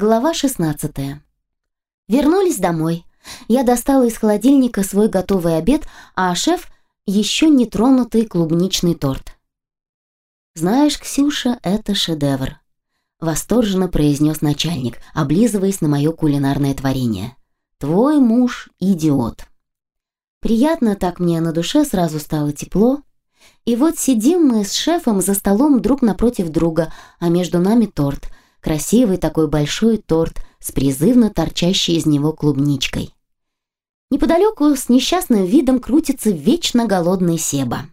Глава 16. Вернулись домой. Я достала из холодильника свой готовый обед, а шеф – еще не тронутый клубничный торт. «Знаешь, Ксюша, это шедевр», – восторженно произнес начальник, облизываясь на мое кулинарное творение. «Твой муж – идиот». Приятно так мне на душе сразу стало тепло. И вот сидим мы с шефом за столом друг напротив друга, а между нами торт – Красивый такой большой торт с призывно торчащей из него клубничкой. Неподалеку с несчастным видом крутится вечно голодный Себа.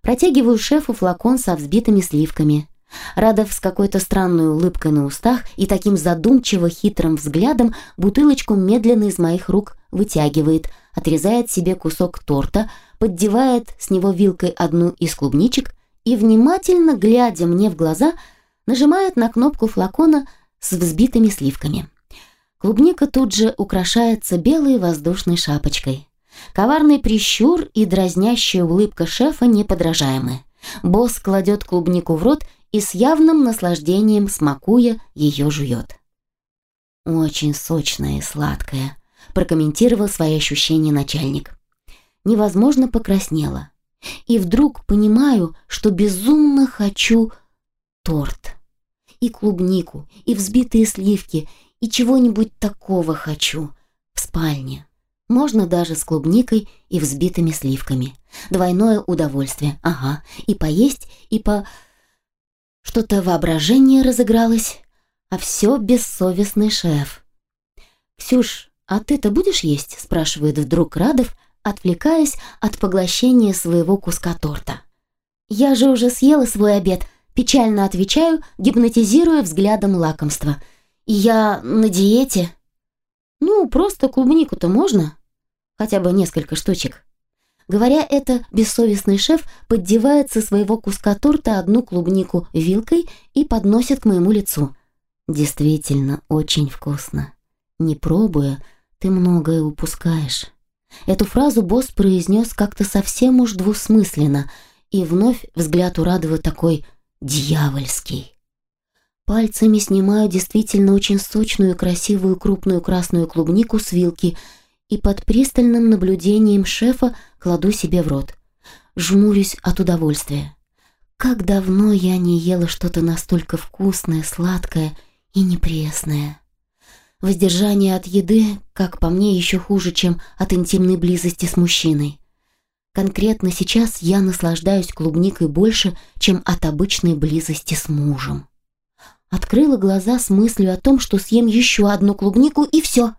Протягиваю шефу флакон со взбитыми сливками. Радов с какой-то странной улыбкой на устах и таким задумчиво хитрым взглядом бутылочку медленно из моих рук вытягивает, отрезает себе кусок торта, поддевает с него вилкой одну из клубничек и, внимательно глядя мне в глаза, нажимает на кнопку флакона с взбитыми сливками. Клубника тут же украшается белой воздушной шапочкой. Коварный прищур и дразнящая улыбка шефа неподражаемы. Босс кладет клубнику в рот и с явным наслаждением, смакуя, ее жует. «Очень сочная и сладкая», – прокомментировал свои ощущения начальник. Невозможно покраснела. И вдруг понимаю, что безумно хочу торт. И клубнику, и взбитые сливки, и чего-нибудь такого хочу. В спальне. Можно даже с клубникой и взбитыми сливками. Двойное удовольствие, ага. И поесть, и по... Что-то воображение разыгралось, а все бессовестный шеф. «Ксюш, а ты-то будешь есть?» – спрашивает вдруг Радов, отвлекаясь от поглощения своего куска торта. «Я же уже съела свой обед», Печально отвечаю, гипнотизируя взглядом лакомства. И я на диете. Ну, просто клубнику-то можно? Хотя бы несколько штучек. Говоря это, бессовестный шеф поддевает со своего куска торта одну клубнику вилкой и подносит к моему лицу. Действительно, очень вкусно. Не пробуя, ты многое упускаешь. Эту фразу босс произнес как-то совсем уж двусмысленно, и вновь взгляд у Радова такой дьявольский. Пальцами снимаю действительно очень сочную, красивую, крупную красную клубнику с вилки и под пристальным наблюдением шефа кладу себе в рот. Жмурюсь от удовольствия. Как давно я не ела что-то настолько вкусное, сладкое и непресное. Воздержание от еды, как по мне, еще хуже, чем от интимной близости с мужчиной. Конкретно сейчас я наслаждаюсь клубникой больше, чем от обычной близости с мужем. Открыла глаза с мыслью о том, что съем еще одну клубнику и все.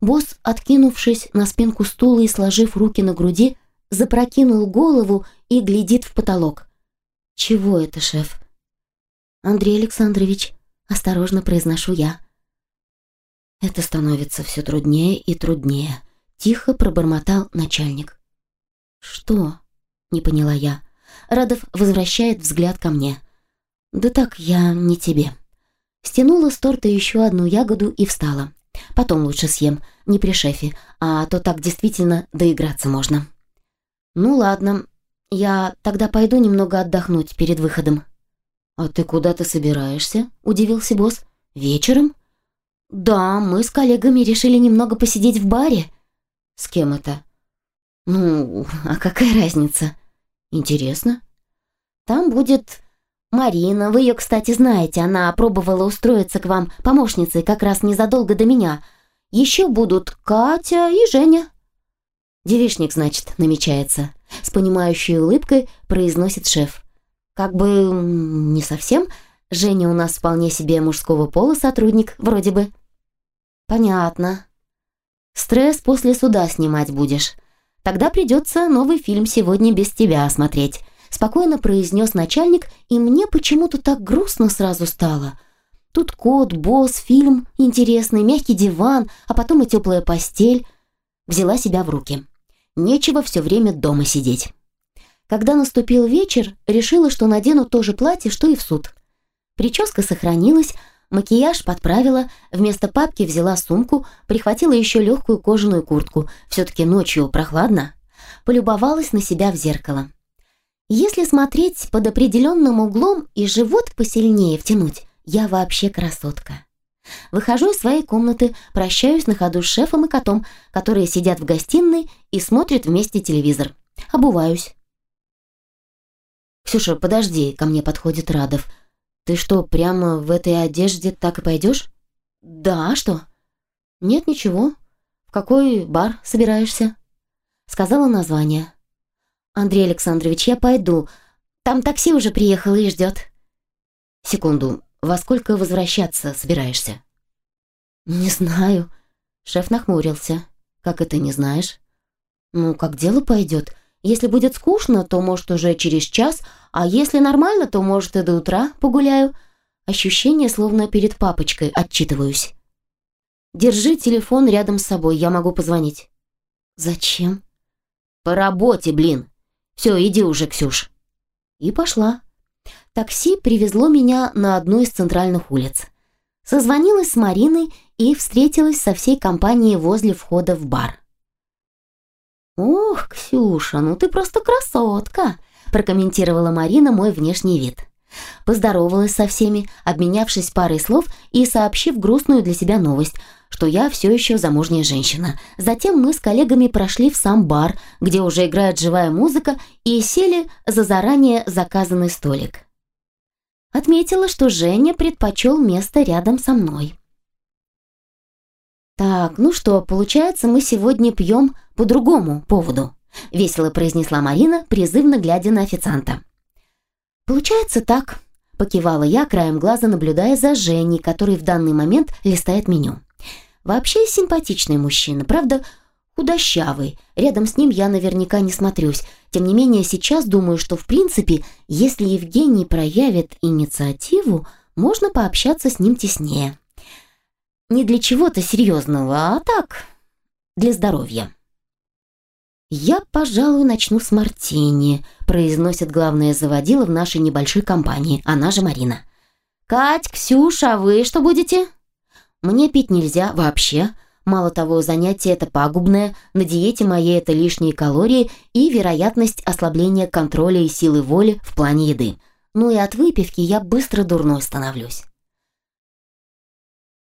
Босс, откинувшись на спинку стула и сложив руки на груди, запрокинул голову и глядит в потолок. «Чего это, шеф?» «Андрей Александрович», — осторожно произношу я. «Это становится все труднее и труднее», — тихо пробормотал начальник. «Что?» — не поняла я. Радов возвращает взгляд ко мне. «Да так, я не тебе». Стянула с торта еще одну ягоду и встала. Потом лучше съем, не при шефе, а то так действительно доиграться можно. «Ну ладно, я тогда пойду немного отдохнуть перед выходом». «А ты куда-то собираешься?» – удивился босс. «Вечером?» «Да, мы с коллегами решили немного посидеть в баре». «С кем это?» «Ну, а какая разница?» «Интересно». «Там будет Марина, вы ее, кстати, знаете, она пробовала устроиться к вам помощницей как раз незадолго до меня. Еще будут Катя и Женя». «Девишник, значит, намечается», — с понимающей улыбкой произносит шеф. «Как бы не совсем. Женя у нас вполне себе мужского пола сотрудник, вроде бы». «Понятно. Стресс после суда снимать будешь». Тогда придется новый фильм сегодня без тебя смотреть», — спокойно произнес начальник, и мне почему-то так грустно сразу стало. Тут кот, босс, фильм интересный, мягкий диван, а потом и теплая постель. Взяла себя в руки. Нечего все время дома сидеть. Когда наступил вечер, решила, что надену то же платье, что и в суд. Прическа сохранилась, макияж подправила, вместо папки взяла сумку, прихватила еще легкую кожаную куртку, все-таки ночью прохладно, полюбовалась на себя в зеркало. Если смотреть под определенным углом и живот посильнее втянуть, я вообще красотка. Выхожу из своей комнаты, прощаюсь на ходу с шефом и котом, которые сидят в гостиной и смотрят вместе телевизор. Обуваюсь. «Ксюша, подожди», — ко мне подходит Радов. «Ты что, прямо в этой одежде так и пойдешь?» «Да, а что?» «Нет, ничего. В какой бар собираешься?» Сказала название. «Андрей Александрович, я пойду. Там такси уже приехало и ждет». «Секунду. Во сколько возвращаться собираешься?» «Не знаю». Шеф нахмурился. «Как это не знаешь?» «Ну, как дело пойдет. Если будет скучно, то, может, уже через час, а если нормально, то, может, и до утра погуляю. Ощущение, словно перед папочкой отчитываюсь. Держи телефон рядом с собой, я могу позвонить. Зачем? По работе, блин. Все, иди уже, Ксюш. И пошла. Такси привезло меня на одну из центральных улиц. Созвонилась с Мариной и встретилась со всей компанией возле входа в бар. «Ох, Ксюша, ну ты просто красотка!» прокомментировала Марина мой внешний вид. Поздоровалась со всеми, обменявшись парой слов и сообщив грустную для себя новость, что я все еще замужняя женщина. Затем мы с коллегами прошли в сам бар, где уже играет живая музыка, и сели за заранее заказанный столик. Отметила, что Женя предпочел место рядом со мной. «Так, ну что, получается, мы сегодня пьем по другому поводу», — весело произнесла Марина, призывно глядя на официанта. «Получается так», — покивала я, краем глаза наблюдая за Женей, который в данный момент листает меню. «Вообще симпатичный мужчина, правда, худощавый. Рядом с ним я наверняка не смотрюсь. Тем не менее, сейчас думаю, что в принципе, если Евгений проявит инициативу, можно пообщаться с ним теснее». Не для чего-то серьезного, а так, для здоровья. «Я, пожалуй, начну с мартини», – произносит главная заводила в нашей небольшой компании, она же Марина. «Кать, Ксюша, а вы что будете?» «Мне пить нельзя вообще. Мало того, занятие это пагубное, на диете моей это лишние калории и вероятность ослабления контроля и силы воли в плане еды. Ну и от выпивки я быстро дурной становлюсь».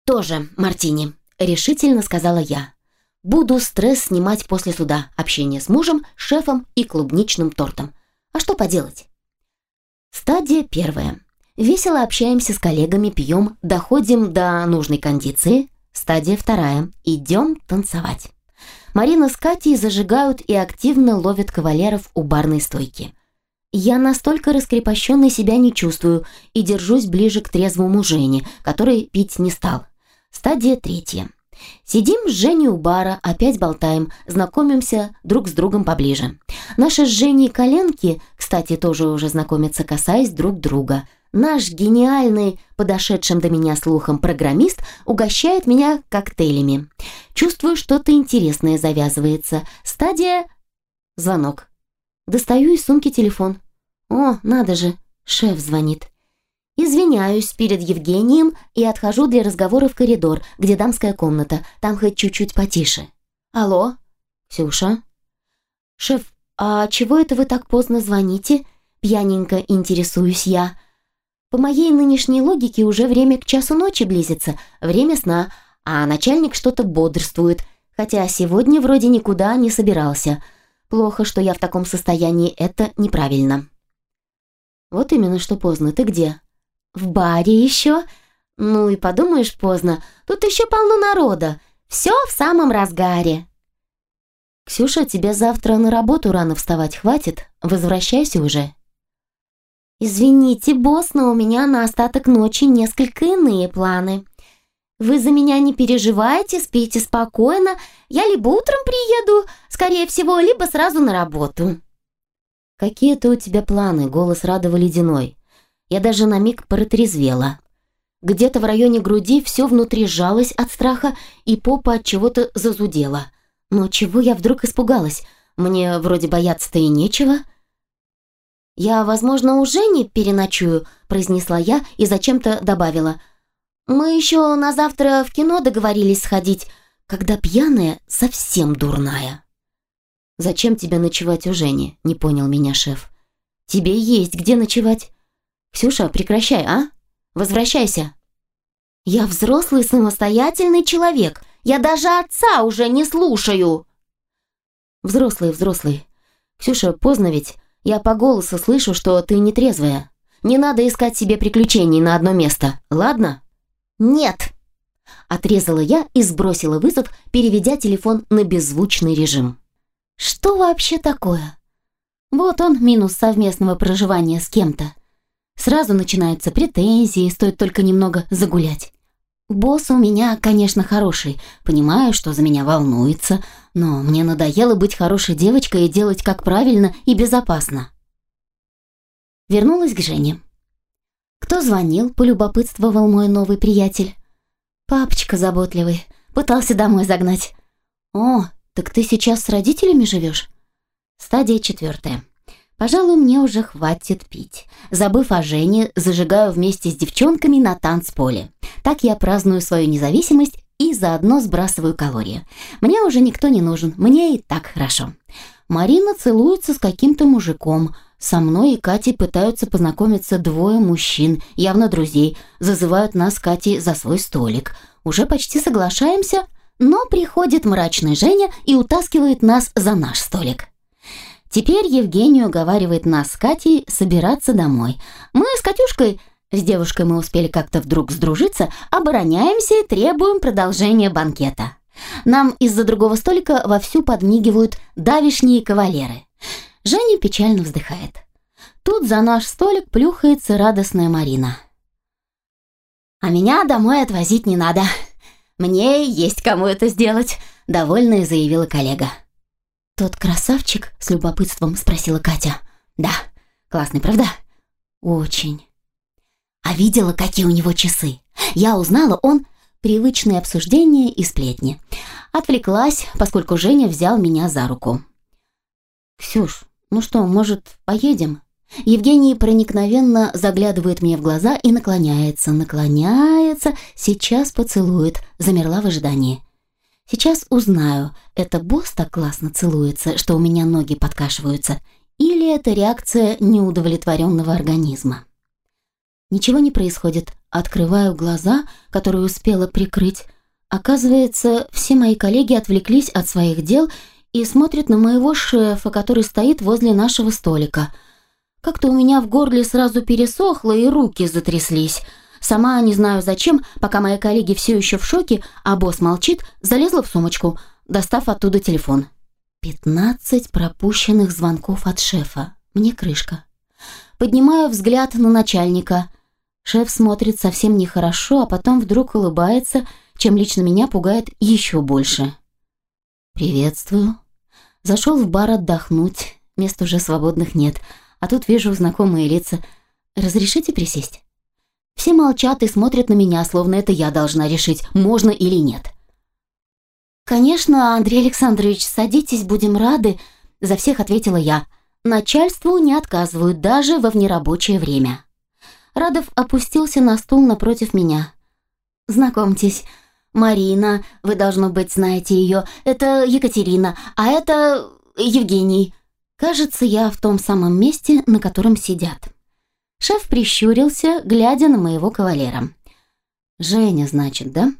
«Тоже, Мартини», — решительно сказала я. «Буду стресс снимать после суда, общение с мужем, шефом и клубничным тортом. А что поделать?» Стадия первая. Весело общаемся с коллегами, пьем, доходим до нужной кондиции. Стадия вторая. Идем танцевать. Марина с Катей зажигают и активно ловят кавалеров у барной стойки. Я настолько раскрепощенной себя не чувствую и держусь ближе к трезвому Жене, который пить не стал. Стадия третья. Сидим с Женей у бара, опять болтаем, знакомимся друг с другом поближе. Наши с Женей коленки, кстати, тоже уже знакомятся, касаясь друг друга. Наш гениальный, подошедшим до меня слухом программист угощает меня коктейлями. Чувствую, что-то интересное завязывается. Стадия... Звонок. Достаю из сумки телефон. О, надо же, шеф звонит. Извиняюсь перед Евгением и отхожу для разговора в коридор, где дамская комната, там хоть чуть-чуть потише. Алло? Ксюша? Шеф, а чего это вы так поздно звоните? Пьяненько интересуюсь я. По моей нынешней логике уже время к часу ночи близится, время сна, а начальник что-то бодрствует, хотя сегодня вроде никуда не собирался. Плохо, что я в таком состоянии, это неправильно. Вот именно что поздно. Ты где? «В баре еще? Ну и подумаешь поздно, тут еще полно народа. Все в самом разгаре». «Ксюша, тебе завтра на работу рано вставать хватит? Возвращайся уже». «Извините, босс, но у меня на остаток ночи несколько иные планы. Вы за меня не переживайте, спите спокойно. Я либо утром приеду, скорее всего, либо сразу на работу». «Какие-то у тебя планы?» — голос Радова ледяной. Я даже на миг протрезвела. Где-то в районе груди все внутри сжалось от страха, и попа от чего-то зазудела. Но чего я вдруг испугалась? Мне вроде бояться-то и нечего. «Я, возможно, уже не переночую», — произнесла я и зачем-то добавила. «Мы еще на завтра в кино договорились сходить, когда пьяная совсем дурная». «Зачем тебе ночевать у Жени?» — не понял меня шеф. «Тебе есть где ночевать. «Ксюша, прекращай, а? Возвращайся!» Я взрослый самостоятельный человек. Я даже отца уже не слушаю. Взрослый, взрослый. Ксюша, поздно ведь. Я по голосу слышу, что ты нетрезвая. Не надо искать себе приключений на одно место, ладно? Нет. Отрезала я и сбросила вызов, переведя телефон на беззвучный режим. Что вообще такое? Вот он, минус совместного проживания с кем-то. Сразу начинаются претензии, стоит только немного загулять. Босс у меня, конечно, хороший, понимаю, что за меня волнуется, но мне надоело быть хорошей девочкой и делать как правильно и безопасно. Вернулась к Жене. «Кто звонил?» – полюбопытствовал мой новый приятель. «Папочка заботливый. Пытался домой загнать». «О, так ты сейчас с родителями живешь?» Стадия четвертая. Пожалуй, мне уже хватит пить. Забыв о Жене, зажигаю вместе с девчонками на танцполе. Так я праздную свою независимость и заодно сбрасываю калории. Мне уже никто не нужен, мне и так хорошо. Марина целуется с каким-то мужиком. Со мной и Катей пытаются познакомиться двое мужчин, явно друзей, зазывают нас с Катей за свой столик. Уже почти соглашаемся, но приходит мрачный Женя и утаскивает нас за наш столик. Теперь Евгений уговаривает нас с Катей собираться домой. Мы с Катюшкой, с девушкой мы успели как-то вдруг сдружиться, обороняемся и требуем продолжения банкета. Нам из-за другого столика вовсю подмигивают давишние кавалеры. Женя печально вздыхает. Тут за наш столик плюхается радостная Марина. «А меня домой отвозить не надо. Мне есть кому это сделать», — довольная заявила коллега. «Тот красавчик?» — с любопытством спросила Катя. «Да, классный, правда?» «Очень». «А видела, какие у него часы? Я узнала, он...» Привычные обсуждения и сплетни. Отвлеклась, поскольку Женя взял меня за руку. «Ксюш, ну что, может, поедем?» Евгений проникновенно заглядывает мне в глаза и наклоняется, наклоняется, сейчас поцелует, замерла в ожидании. Сейчас узнаю, это босс так классно целуется, что у меня ноги подкашиваются, или это реакция неудовлетворенного организма. Ничего не происходит. Открываю глаза, которые успела прикрыть. Оказывается, все мои коллеги отвлеклись от своих дел и смотрят на моего шефа, который стоит возле нашего столика. Как-то у меня в горле сразу пересохло и руки затряслись – Сама не знаю зачем, пока мои коллеги все еще в шоке, а босс молчит, залезла в сумочку, достав оттуда телефон. Пятнадцать пропущенных звонков от шефа. Мне крышка. Поднимаю взгляд на начальника. Шеф смотрит совсем нехорошо, а потом вдруг улыбается, чем лично меня пугает еще больше. «Приветствую». Зашел в бар отдохнуть. Мест уже свободных нет. А тут вижу знакомые лица. «Разрешите присесть?» Все молчат и смотрят на меня, словно это я должна решить, можно или нет. «Конечно, Андрей Александрович, садитесь, будем рады», – за всех ответила я. «Начальству не отказывают даже во внерабочее время». Радов опустился на стул напротив меня. «Знакомьтесь, Марина, вы, должно быть, знаете ее. Это Екатерина, а это Евгений. Кажется, я в том самом месте, на котором сидят». Шеф прищурился, глядя на моего кавалера. «Женя, значит, да?»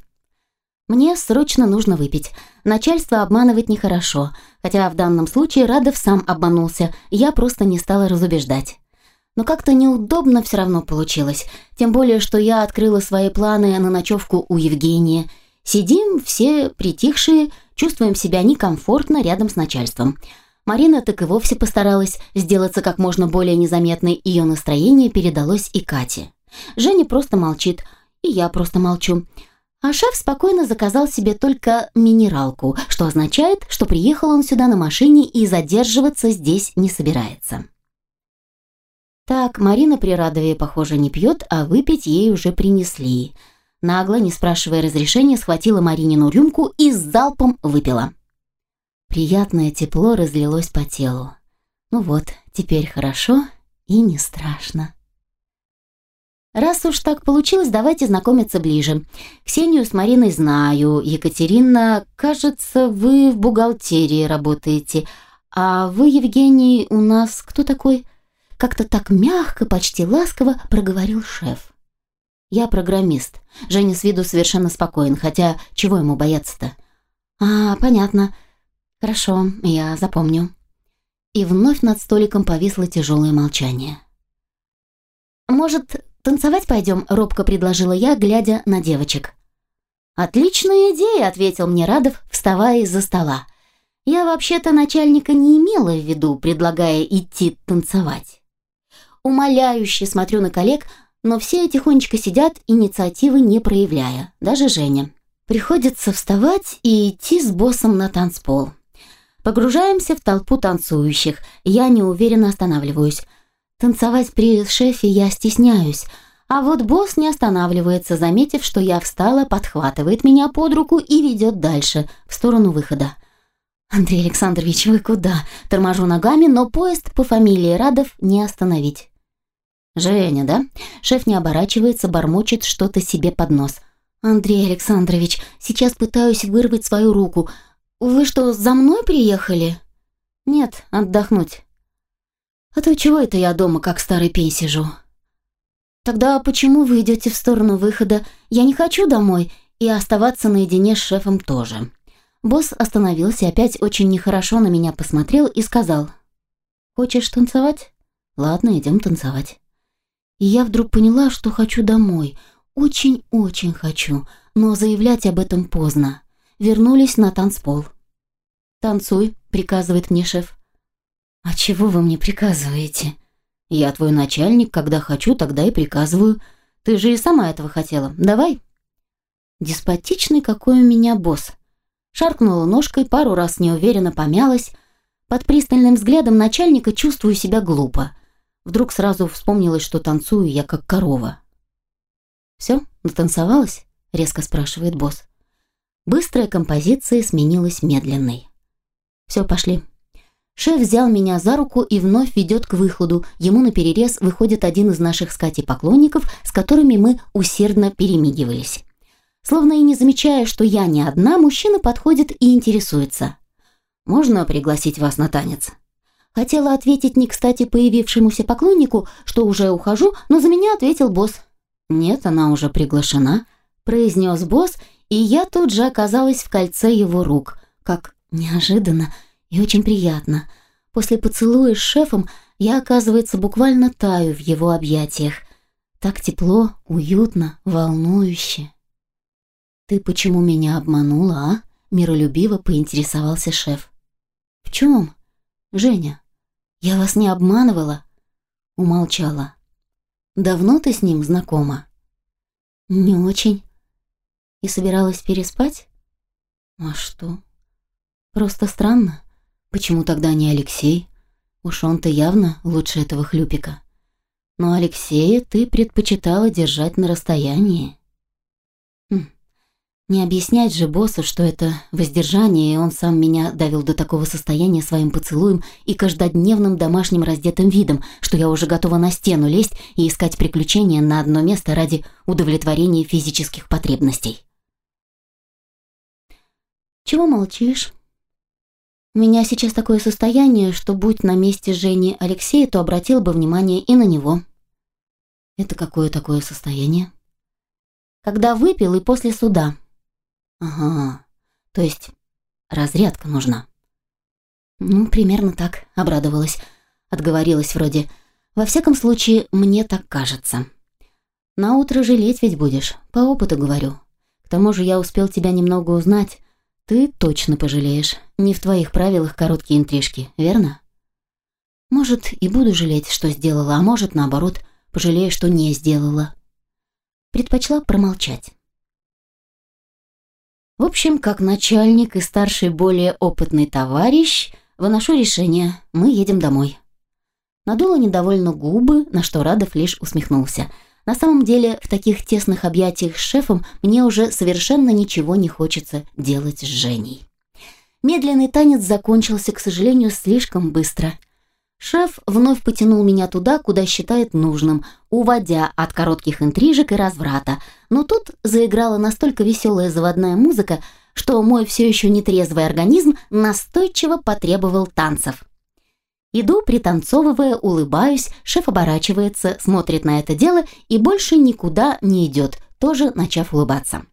«Мне срочно нужно выпить. Начальство обманывать нехорошо, хотя в данном случае Радов сам обманулся, я просто не стала разубеждать. Но как-то неудобно все равно получилось, тем более, что я открыла свои планы на ночевку у Евгения. Сидим все притихшие, чувствуем себя некомфортно рядом с начальством». Марина так и вовсе постаралась сделаться как можно более незаметной, ее настроение передалось и Кате. Женя просто молчит, и я просто молчу. А шеф спокойно заказал себе только минералку, что означает, что приехал он сюда на машине и задерживаться здесь не собирается. Так, Марина при Радове, похоже, не пьет, а выпить ей уже принесли. Нагло, не спрашивая разрешения, схватила Маринину рюмку и с залпом выпила. Приятное тепло разлилось по телу. Ну вот, теперь хорошо и не страшно. Раз уж так получилось, давайте знакомиться ближе. Ксению с Мариной знаю. Екатерина, кажется, вы в бухгалтерии работаете. А вы, Евгений, у нас кто такой? Как-то так мягко, почти ласково проговорил шеф. Я программист. Женя с виду совершенно спокоен, хотя чего ему бояться-то? А, понятно. Хорошо, я запомню. И вновь над столиком повисло тяжелое молчание. «Может, танцевать пойдем?» – робко предложила я, глядя на девочек. «Отличная идея», – ответил мне Радов, вставая из-за стола. «Я вообще-то начальника не имела в виду, предлагая идти танцевать». Умоляюще смотрю на коллег, но все тихонечко сидят, инициативы не проявляя, даже Женя. Приходится вставать и идти с боссом на танцпол. Погружаемся в толпу танцующих. Я неуверенно останавливаюсь. Танцевать при шефе я стесняюсь. А вот босс не останавливается, заметив, что я встала, подхватывает меня под руку и ведет дальше, в сторону выхода. «Андрей Александрович, вы куда?» Торможу ногами, но поезд по фамилии Радов не остановить. «Женя, да?» Шеф не оборачивается, бормочет что-то себе под нос. «Андрей Александрович, сейчас пытаюсь вырвать свою руку. «Вы что, за мной приехали?» «Нет, отдохнуть». «А то чего это я дома, как старый пень сижу?» «Тогда почему вы идете в сторону выхода? Я не хочу домой и оставаться наедине с шефом тоже». Босс остановился, опять очень нехорошо на меня посмотрел и сказал. «Хочешь танцевать? Ладно, идем танцевать». И я вдруг поняла, что хочу домой. Очень-очень хочу, но заявлять об этом поздно. Вернулись на танцпол. «Танцуй», — приказывает мне шеф. «А чего вы мне приказываете?» «Я твой начальник, когда хочу, тогда и приказываю. Ты же и сама этого хотела. Давай». Деспотичный какой у меня босс. Шаркнула ножкой, пару раз неуверенно помялась. Под пристальным взглядом начальника чувствую себя глупо. Вдруг сразу вспомнилось, что танцую я как корова. «Все, натанцевалась?» — резко спрашивает босс. Быстрая композиция сменилась медленной. Все, пошли. Шеф взял меня за руку и вновь ведет к выходу. Ему на перерез выходит один из наших с Катей поклонников, с которыми мы усердно перемигивались. Словно и не замечая, что я не одна, мужчина подходит и интересуется. «Можно пригласить вас на танец?» Хотела ответить не кстати появившемуся поклоннику, что уже ухожу, но за меня ответил босс. «Нет, она уже приглашена», – произнес босс, и я тут же оказалась в кольце его рук, как Неожиданно и очень приятно. После поцелуя с шефом я, оказывается, буквально таю в его объятиях. Так тепло, уютно, волнующе. «Ты почему меня обманула, а?» – миролюбиво поинтересовался шеф. «В чем?» «Женя, я вас не обманывала?» Умолчала. «Давно ты с ним знакома?» «Не очень». «И собиралась переспать?» «А что?» Просто странно. Почему тогда не Алексей? Уж он-то явно лучше этого хлюпика. Но Алексея ты предпочитала держать на расстоянии. Хм. Не объяснять же боссу, что это воздержание, и он сам меня довел до такого состояния своим поцелуем и каждодневным домашним раздетым видом, что я уже готова на стену лезть и искать приключения на одно место ради удовлетворения физических потребностей. «Чего молчишь?» Меня сейчас такое состояние, что будь на месте Жени Алексея, то обратил бы внимание и на него. Это какое такое состояние? Когда выпил и после суда. Ага, то есть разрядка нужна. Ну, примерно так, обрадовалась. Отговорилась вроде. Во всяком случае, мне так кажется. На утро жалеть ведь будешь, по опыту говорю. К тому же я успел тебя немного узнать, ты точно пожалеешь. Не в твоих правилах короткие интрижки, верно? Может, и буду жалеть, что сделала, а может, наоборот, пожалею, что не сделала. Предпочла промолчать. В общем, как начальник и старший более опытный товарищ, выношу решение. Мы едем домой. Надула недовольно губы, на что Радов лишь усмехнулся – на самом деле, в таких тесных объятиях с шефом мне уже совершенно ничего не хочется делать с Женей. Медленный танец закончился, к сожалению, слишком быстро. Шеф вновь потянул меня туда, куда считает нужным, уводя от коротких интрижек и разврата. Но тут заиграла настолько веселая заводная музыка, что мой все еще нетрезвый организм настойчиво потребовал танцев. Иду, пританцовывая, улыбаюсь, шеф оборачивается, смотрит на это дело и больше никуда не идет, тоже начав улыбаться.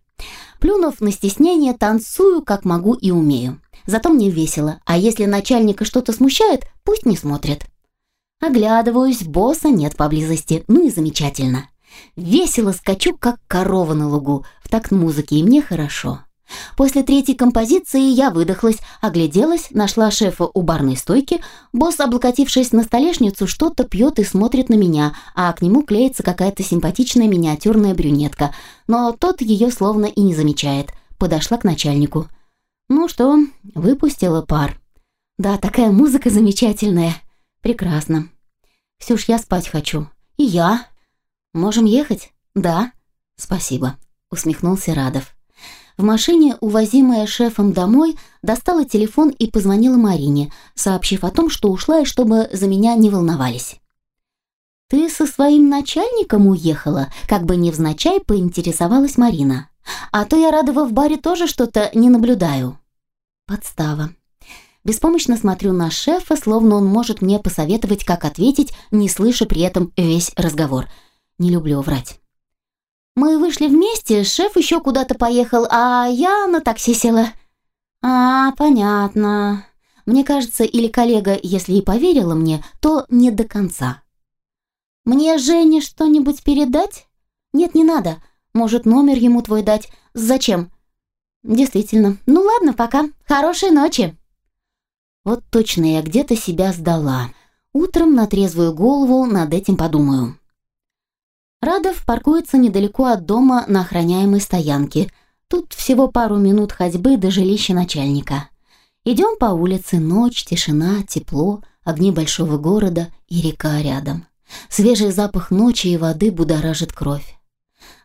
Плюнув на стеснение, танцую, как могу и умею. Зато мне весело, а если начальника что-то смущает, пусть не смотрит. Оглядываюсь, босса нет поблизости, ну и замечательно. Весело скачу, как корова на лугу, в такт музыки, и мне хорошо. После третьей композиции я выдохлась, огляделась, нашла шефа у барной стойки. Босс, облокотившись на столешницу, что-то пьет и смотрит на меня, а к нему клеится какая-то симпатичная миниатюрная брюнетка. Но тот ее словно и не замечает. Подошла к начальнику. «Ну что, выпустила пар». «Да, такая музыка замечательная. Прекрасно. Ксюш, я спать хочу. И я. Можем ехать?» «Да». «Спасибо», — усмехнулся Радов. В машине, увозимая шефом домой, достала телефон и позвонила Марине, сообщив о том, что ушла и чтобы за меня не волновались. «Ты со своим начальником уехала?» Как бы невзначай поинтересовалась Марина. «А то я Радова в баре тоже что-то не наблюдаю». Подстава. Беспомощно смотрю на шефа, словно он может мне посоветовать, как ответить, не слыша при этом весь разговор. Не люблю врать. Мы вышли вместе, шеф еще куда-то поехал, а я на такси села. А, понятно. Мне кажется, или коллега, если и поверила мне, то не до конца. Мне Жене что-нибудь передать? Нет, не надо. Может, номер ему твой дать? Зачем? Действительно. Ну ладно, пока. Хорошей ночи. Вот точно я где-то себя сдала. Утром на трезвую голову над этим подумаю. Радов паркуется недалеко от дома на охраняемой стоянке. Тут всего пару минут ходьбы до жилища начальника. Идем по улице, ночь, тишина, тепло, огни большого города и река рядом. Свежий запах ночи и воды будоражит кровь.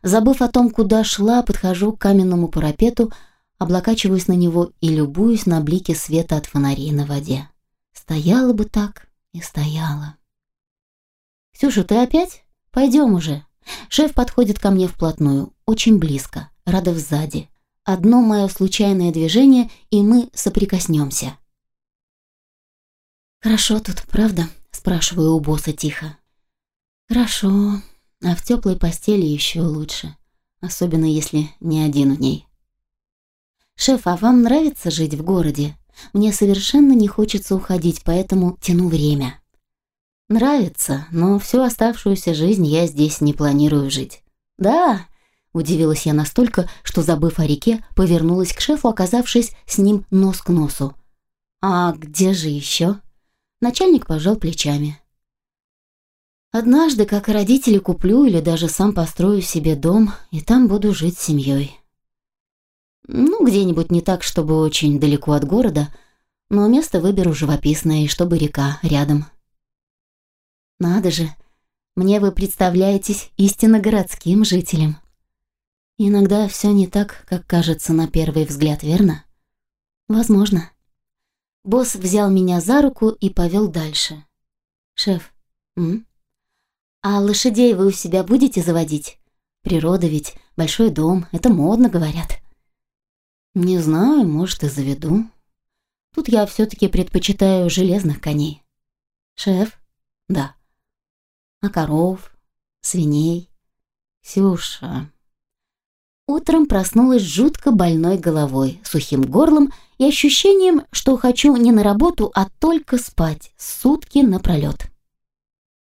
Забыв о том, куда шла, подхожу к каменному парапету, облокачиваюсь на него и любуюсь на блики света от фонарей на воде. Стояла бы так и стояла. «Ксюша, ты опять?» «Пойдем уже». Шеф подходит ко мне вплотную, очень близко, Радов сзади. Одно мое случайное движение, и мы соприкоснемся. «Хорошо тут, правда?» – спрашиваю у босса тихо. «Хорошо, а в теплой постели еще лучше, особенно если не один в ней». «Шеф, а вам нравится жить в городе? Мне совершенно не хочется уходить, поэтому тяну время». Нравится, но всю оставшуюся жизнь я здесь не планирую жить. Да, удивилась я настолько, что, забыв о реке, повернулась к шефу, оказавшись с ним нос к носу. А где же еще? Начальник пожал плечами. Однажды, как родители, куплю или даже сам построю себе дом, и там буду жить с семьей. Ну, где-нибудь не так, чтобы очень далеко от города, но место выберу живописное, и чтобы река рядом. Надо же, мне вы представляетесь истинно городским жителем. Иногда все не так, как кажется на первый взгляд, верно? Возможно. Босс взял меня за руку и повел дальше. Шеф, м? А лошадей вы у себя будете заводить? Природа ведь, большой дом, это модно, говорят. Не знаю, может и заведу. Тут я все-таки предпочитаю железных коней. Шеф? Да а коров, свиней. Сюша. Утром проснулась жутко больной головой, сухим горлом и ощущением, что хочу не на работу, а только спать, сутки напролет.